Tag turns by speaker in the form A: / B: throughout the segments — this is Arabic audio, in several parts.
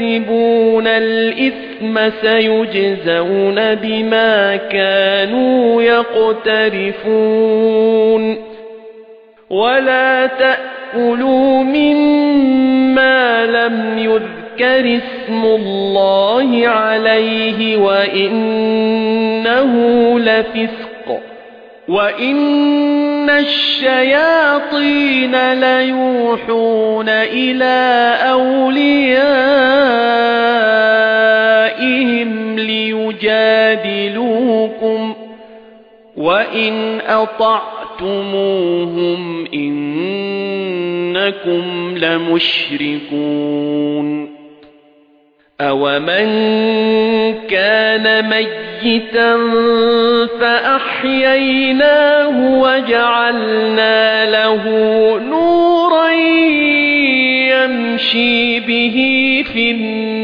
A: يَكْسِبُونَ الْإِثْمَ سَيُجْزَوْنَ بِمَا كَانُوا يَقْتَرِفُونَ. وَلَا تَأْكُلُوا مِمَّا لَمْ يُذْكَرِ اسْمُ اللَّهِ عَلَيْهِ وَإِنَّهُ لَفِسْقٌ. وَإِنَّ الشَّيَاطِينَ لَيُوحُونَ إِلَى أَوْلِيَائِهِمْ وَإِنْ أَطَعْتُمُوهُمْ إِنَّكُمْ لَمُشْرِكُونَ أَوَمَنْ كَانَ مَيِّتًا فَأَحْيَيْنَاهُ وَجَعَلْنَا لَهُ نُورًا يَمْشِي بِهِ فِي النَّاسِ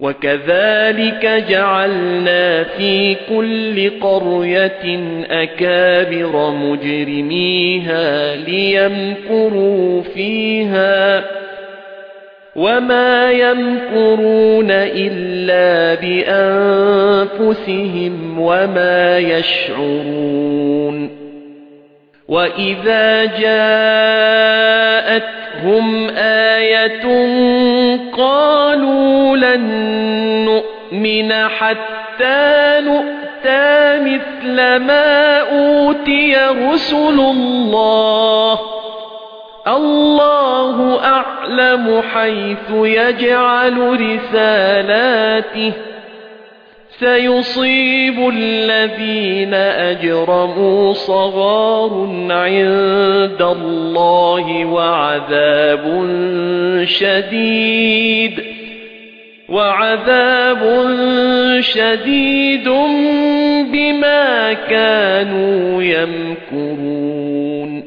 A: وَكَذَلِكَ جَعَلْنَا فِي كُلِّ قَرْيَةٍ أَكَابِرَ مُجْرِمِيهَا لِيَمْكُرُوا فِيهَا وَمَا يَمْكُرُونَ إِلَّا بِأَنفُسِهِمْ وَمَا يَشْعُرُونَ وَإِذَا جَاءَتْهُمْ آيَةٌ قَالُوا لَن نُّؤْمِنَ حَتَّى نُؤْتَىٰ مِثْلَ مَا أُوتِيَ رُسُلُ اللَّهِ. اللَّهُ أَعْلَمُ حَيْثُ يَجْعَلُ رِسَالَاتِهِ. سَيُصِيبُ الَّذِينَ أَجْرَمُوا صَغَارٌ عِندَ اللَّهِ وَعَذَابٌ شَدِيدٌ. وَعَذَابٌ شَدِيدٌ بِمَا كَانُوا يَمْكُرُونَ.